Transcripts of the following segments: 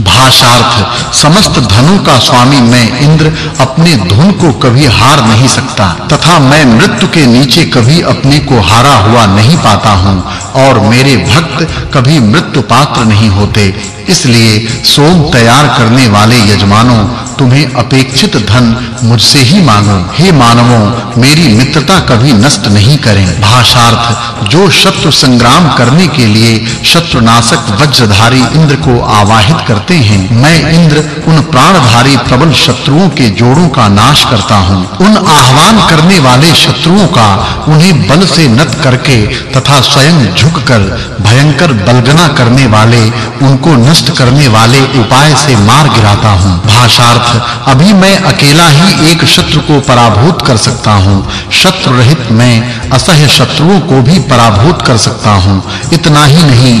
भाषार्थ, समस्त धनों का स्वामी मैं इंद्र अपने धुन को कभी हार नहीं सकता, तथा मैं मृत्यु के नीचे कभी अपने को हारा हुआ नहीं पाता हूँ, और मेरे भक्त कभी मृत्यु पात्र नहीं होते। इसलिए सोम तैयार करने वाले यजमानों, तुम्हें अपेक्षित धन मुझसे ही मांगो। हे मानवों, मेरी मित्रता कभी नष्ट नहीं करें। भाषार्थ, जो शत्रु संग्राम करने के लिए शत्रुनाशक वज्रधारी इंद्र को आवाहित करते हैं। मैं इंद्र उन प्राणधारी प्रबल शत्रुओं के जोड़ों का नाश करता हूँ। उन आह्वान करने वाले शत्रुओं का उन्हें बल से नत करके तथा स्वयं झुककर भयंकर बलगना करने वाले, उनको नष्ट करने वाले उपाय से मार गिराता हूँ। भाषार्थ, अभी मैं अकेला ही एक शत्रु को पराभूत कर सकता हूँ। शत्रु रहित मैं असह्य शत्रुओं को भी पराभूत कर सकता हूँ। इतना ही नहीं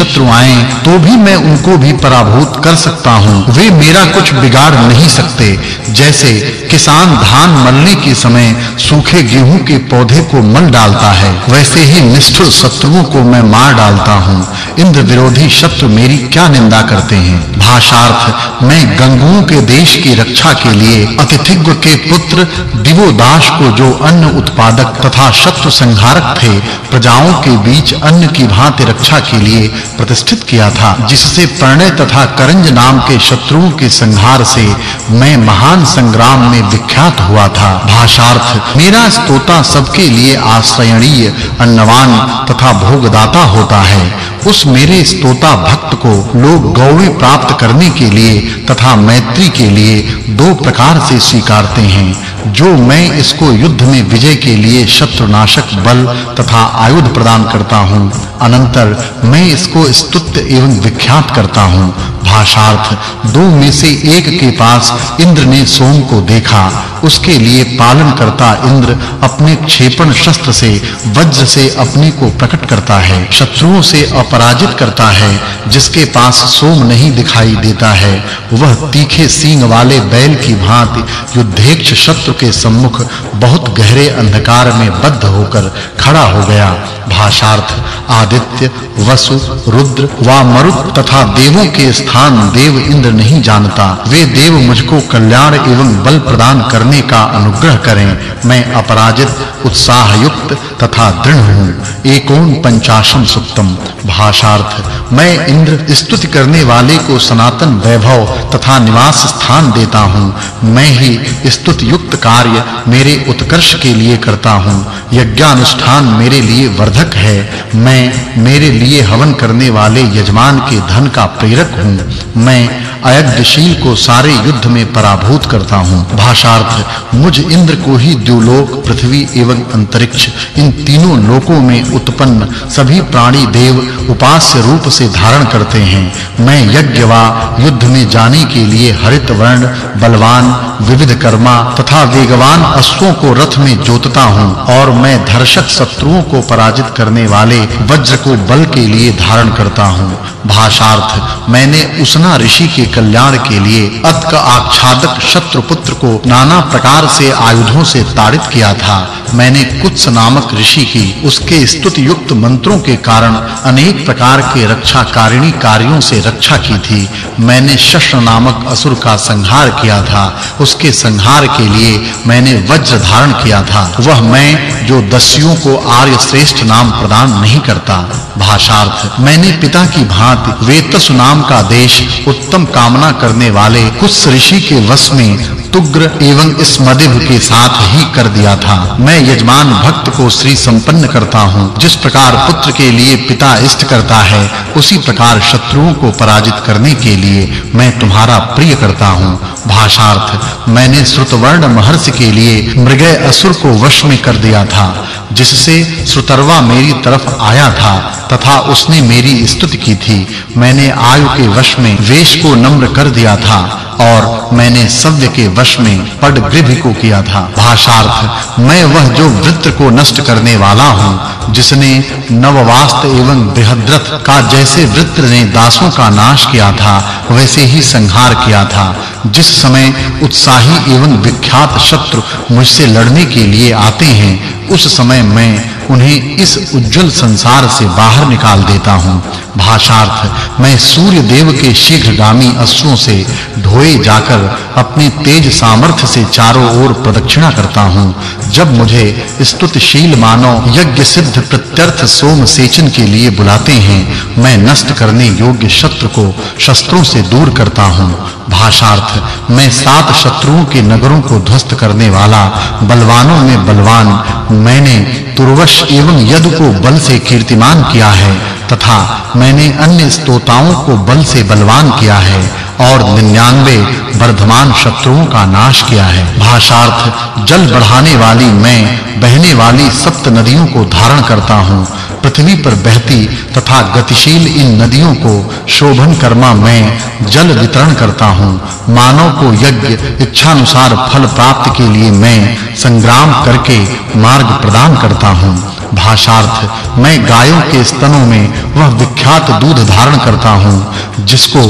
शत्रु आए तो भी मैं उनको भी पराभूत कर सकता हूँ। वे मेरा कुछ बिगाड़ नहीं सकते। जैसे किसान धान मलने के समय सूखे गेहूँ के पौधे को मल डालता है, वैसे ही निष्ठुर शत्रुओं को मैं मार डालता हूँ। इंद्र विरोधी शत्रु मेरी क्या निंदा करते हैं? भाषार्थ, मैं गंगुओं के देश की रक्षा के लिए अतिथिग्व के पुत्र दिवोदास को जो अन्न उत्पादक तथा शत्रु संहारक थे, प्रजाओं के बीच अन्न की भांति रक्षा के लिए प्रतिष्ठित किया था, जिससे प्रणय तथा करंज नाम के शत्रुओं के संहार से मैं महान संग्राम में विख्यात हुआ था। भाषार्थ, मेरा स्तोता सबके लिए आश्रयणीय, अन्नवान तथा भोगदाता होता है। उस मेरे स्तोता भक्त को लोग गौवे प्राप्त करने के लिए तथा मैत्री के लिए दो प्रकार से स्वीकारते हैं। जो मैं इसको युद्ध में विजय के लिए शत्रुनाशक बल तथा आयुध प्रदान करता हूँ, अनंतर मैं इसको स्तुत्य एवं विख्यात करता हूँ। भाषार्थ, दो में से एक के पास इंद्र ने सोम को देखा। उसके लिए पालन करता इंद्र अपने क्षेपण शस्त्र से, वज्र से अपने को प्रकट करता है, शत्रुओं से अपराजित करता है, जिसके पास सोम नहीं दिखाई देता है। वह तीखे सींग वाले बैल की भांति युद्धेक्ष के सम्मुख बहुत गहरे अंधकार में बद्ध होकर खड़ा हो गया भाषार्थ, आदित्य, वसु, रुद्र व मरुत तथा देवों के स्थान देव इंद्र नहीं जानता। वे देव मुझको कल्याण एवं बल प्रदान करने का अनुग्रह करें। मैं अपराजित उत्साह युक्त तथा दृढ़ हूँ। एकोन पंचाशम सुक्तम भाषार्थ, मैं इंद्र स्तुति करने वाले को सनातन वैभव तथा निवास स्थान देता हूँ। मैं ही स्तुति युक्त कार्य मेरे उत्कर्ष के लिए करता हूँ। यज्ञानुष्ठान मेरे लिए वर्धक है। मैं मेरे लिए हवन करने वाले यजमान के धन का प्रेरक हूँ। मैं अयज्ञशील को सारे युद्ध में पराभूत करता हूँ। भाषार्थ, मुझ इंद्र को ही द्युलोक, पृथ्वी एवं अंतरिक्ष, इन तीनों लोकों में उत्पन्न सभी प्राणी देव उपास्य रूप से धारण करते हैं। मैं यज्ञ वा युद्ध में जाने के लिए हरित वर्ण, बलवान, विविध कर्मा तथा वेगवान अश्वों को रथ में जोतता हूँ और मैं धर्षक शत्रुओं को पराजित करने वाले वज्र को बल के लिए धारण करता हूँ। भाषार्थ, मैंने उसना ऋषि के कल्याण के लिए अत्क आच्छादक शत्रुपुत्र को नाना प्रकार से आयुधों से ताड़ित किया था। मैंने कुत्स नामक ऋषि की उसके स्तुति युक्त मंत्रों के कारण अनेक प्रकार के रक्षा कारिणी कार्यों से रक्षा की थी। मैंने शस्त्र नामक असुर का संहार किया था। उसके संहार के लिए मैंने वज्र धारण किया था। वह मैं जो दस्युओं को आर्य श्रेष्ठ नाम प्रदान नहीं करता। भाषार्थ, मैंने पिता की भांति वेतस नाम का देश उत्तम कामना करने वाले कुछ ऋषि के वश में तुग्र एवं स्मदिव के साथ ही कर दिया था। मैं यजमान भक्त को श्री संपन्न करता हूँ। जिस प्रकार पुत्र के लिए पिता इष्ट करता है, उसी प्रकार शत्रुओं को पराजित करने के लिए मैं तुम्हारा प्रिय करता हूँ। भाषार्थ, मैंने श्रुतवर्ण महर्षि के लिए मृगय असुर को वश में कर दिया था, जिससे श्रुतरवा मेरी तरफ़ आया था, तथा उसने मेरी स्तुति की थी। मैंने आयु के वश में वेश को नम्र कर दिया था। और मैंने सव्य के वश में पडग्रिभ को किया था। भाषार्थ, मैं वह जो वृत्र को नष्ट करने वाला हूँ, जिसने नववास्त एवं बृहद्रथ का जैसे वृत्र ने दासों का नाश किया था, वैसे ही संहार किया था, जिस समय उत्साही एवं विख्यात शत्रु मुझसे लड़ने के लिए आते हैं, उस समय मैं उन्हें इस उज्जवल संसार से बाहर निकाल देता हूँ। भाषार्थ, मैं सूर्य देव के शीघ्रगामी अश्वों से ढोए जाकर अपनी तेज सामर्थ्य से चारों ओर प्रदक्षिणा करता हूँ। जब मुझे स्तुतिशील मानव यज्ञ सिद्ध प्रत्यर्थ सोम सेचन के लिए बुलाते हैं, मैं नष्ट करने योग्य शत्रु को शस्त्रों से दूर करता हूँ। भाषार्थ, मैं सात शत्रुओं के नगरों को ध्वस्त करने वाला बलवानों में बलवान, मैंने तुर्वश एवं यद को बल से कीर्तिमान किया है, तथा मैंने अन्य स्तोताओं को बल से बलवान किया है, और 99 वर्धमान शत्रुओं का नाश किया है। भाषार्थ, जल बढ़ाने वाली मैं, बहने वाली सप्त नदियों को धारण करता हूँ पृथ्वी पर बहती तथा गतिशील इन नदियों को शोभन कर्मा में जल वितरण करता हूँ। मानव को यज्ञ इच्छा अनुसार फल प्राप्त के लिए मैं संग्राम करके मार्ग प्रदान करता हूँ। भाषार्थ। मैं गायों के स्तनों में वह विख्यात दूध धारण करता हूँ, जिसको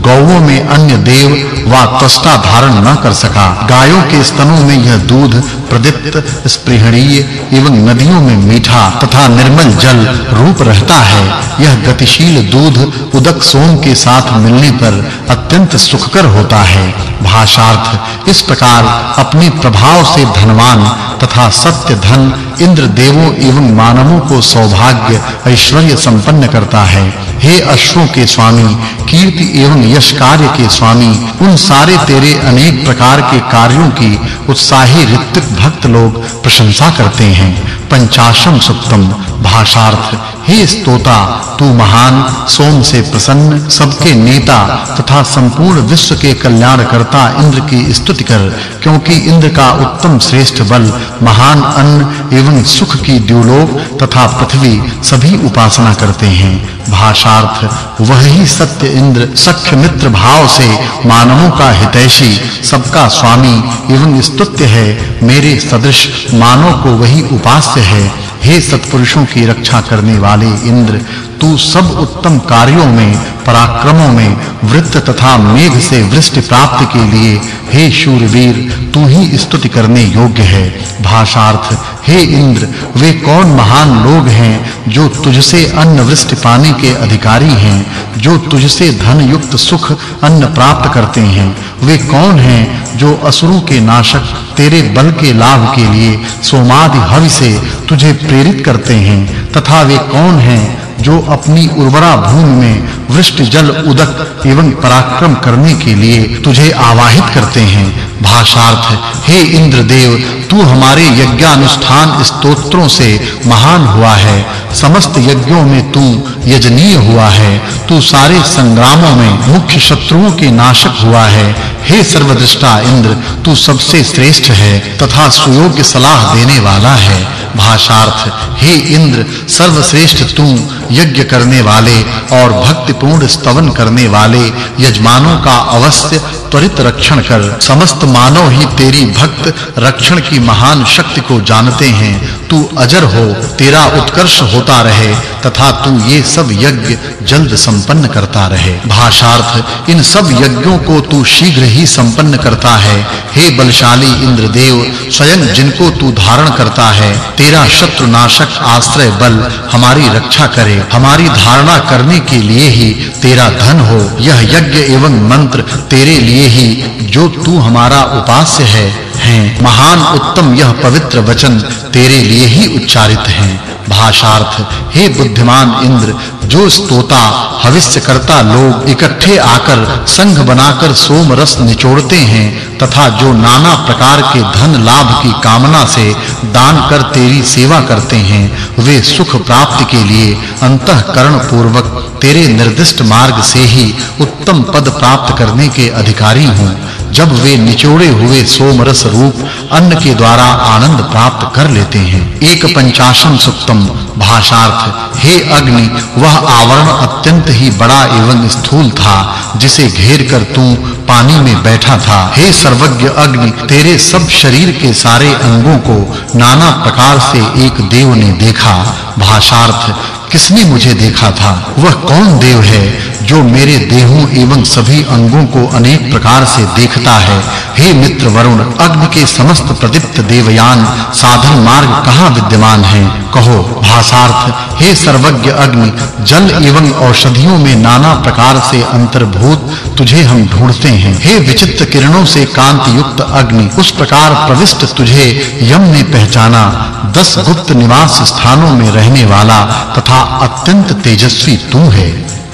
गौओं में अन्य देव व त्वष्टा धारण न कर सका। गायों के स्तनों में यह दूध प्रदीप्त, स्पृहणीय एवं नदियों में मीठा तथा निर्मल जल रूप रहता है। यह गतिशील दूध उदक सोम के साथ मिलने पर अत्यंत सुखकर होता है। भाषार्थ, इस प्रकार अपने प्रभाव से धनवान तथा सत्य धन इंद्र देवों एवं मानवों को सौभाग्य, ऐश्वर्य संपन्न करता है। हे अश्वों के स्वामी कीर्ति एवं यश कार्य के स्वामी, उन सारे तेरे अनेक प्रकार के कार्यों की उत्साही ऋतिक भक्त लोग प्रशंसा करते हैं। पंचाशम सुक्तम, भाषार्थ, हे स्तोता, तू महान, सोम से प्रसन्न, सबके नेता तथा संपूर्ण विश्व के कल्याण करता इंद्र की स्तुति कर, क्योंकि इंद्र का उत्तम श्रेष्ठ बल, महान अन्न एवं सुख की द्युलोक तथा पृथ्वी सभी उपासना करते हैं। भाषार्थ, वही सत्य इंद्र सख्य मित्र भाव से मानवों का हितैषी सबका स्वामी एवं स्तुत्य है, मेरे सदृश मानव को वही उपास्य है। हे सत्पुरुषों की रक्षा करने वाले इंद्र, तू सब उत्तम कार्यों में, पराक्रमों में, वृत्त तथा मेघ से वृष्टि प्राप्त के लिए हे शूरवीर, तू ही स्तुति करने योग्य है। भाषार्थ, हे इंद्र, वे कौन महान लोग हैं जो तुझसे अन्न वृष्टि पाने के अधिकारी हैं, जो तुझसे धन युक्त सुख अन्न प्राप्त करते हैं? वे कौन हैं जो असुरों के नाशक, तेरे बल के लाभ के लिए सोमादि हवि से तुझे प्रेरित करते हैं? तथा वे कौन हैं जो अपनी उर्वरा भूमि में वृष्टि, जल, उदक एवं पराक्रम करने के लिए तुझे आवाहित करते हैं। भाषार्थ, हे इंद्रदेव, तू हमारे यज्ञानुष्ठान स्तोत्रों से महान हुआ है। समस्त यज्ञों में तू यजनीय हुआ है। तू सारे संग्रामों में मुख्य शत्रुओं के नाशक हुआ है। हे सर्वदृष्टा इंद्र, तू सबसे श्रेष्ठ है तथा सुयोग्य सलाह देने वाला है। भाषार्थ, हे इंद्र, सर्वश्रेष्ठ तू यज्ञ करने वाले और भक्तिपूर्ण स्तवन करने वाले, यजमानों का अवश्य त्वरित रक्षण कर। समस्त मानव ही तेरी भक्त, रक्षण की महान शक्ति को जानते हैं। तू अजर हो, तेरा उत्कर्ष होता रहे, तथा तू ये सब यज्ञ जल्द संपन्न करता रहे। भाषार्थ, इन सब यज्ञों को तू शीघ्र ही संपन्न करता है। हे बलशाली इंद्रदेव, स्वयं जिनको तू धारण करता है, तेरा शत्रु नाशक आश्रय बल हमारी रक्षा करे। हमारी धारणा करने के लिए ही तेरा धन हो। यह यज्ञ एवं मंत्र तेरे लिए ही, जो तू हमारा उपास्य है। हैं। महान, उत्तम यह पवित्र वचन तेरे लिए ही उच्चारित हैं। भाषार्थ, हे बुद्धिमान इंद्र, जो स्तोता हविष्य करता लोग इकट्ठे आकर संघ बनाकर सोम रस निचोड़ते हैं, तथा जो नाना प्रकार के धन लाभ की कामना से दान कर तेरी सेवा करते हैं, वे सुख प्राप्ति के लिए अंतःकरण पूर्वक तेरे निर्दिष्ट मार्ग से ही उत्तम पद प्राप्त करने के अधिकारी हों। जब वे निचोड़े हुए सोम रस रूप अन्न के द्वारा आनंद प्राप्त कर लेते हैं। एक पंचाशम सुक्तम भाषार्थ, हे अग्नि, वह आवरण अत्यंत ही बड़ा एवं स्थूल था, जिसे घेर कर तू पानी में बैठा था। हे सर्वज्ञ अग्नि, तेरे सब शरीर के सारे अंगों को नाना प्रकार से एक देव ने देखा। भाषार्थ किसने मुझे देखा था? वह कौन देव है जो मेरे देहों एवं सभी अंगों को अनेक प्रकार से देखता है? हे मित्र वरुण, अग्नि के समस्त प्रदीप्त देवयान, साधन मार्ग कहाँ विद्यमान है? कहो भासार्थ हे सर्वज्ञ अग्नि, जल एवं औषधियों में नाना प्रकार से अंतर्भूत तुझे हम ढूंढते हैं। हे विचित्र किरणों से कांति युक्त अग्नि, उस प्रकार प्रविष्ट तुझे यम ने पहचाना, दस गुप्त निवास स्थानों में रहने वाला तथा अत्यंत तेजस्वी तू है।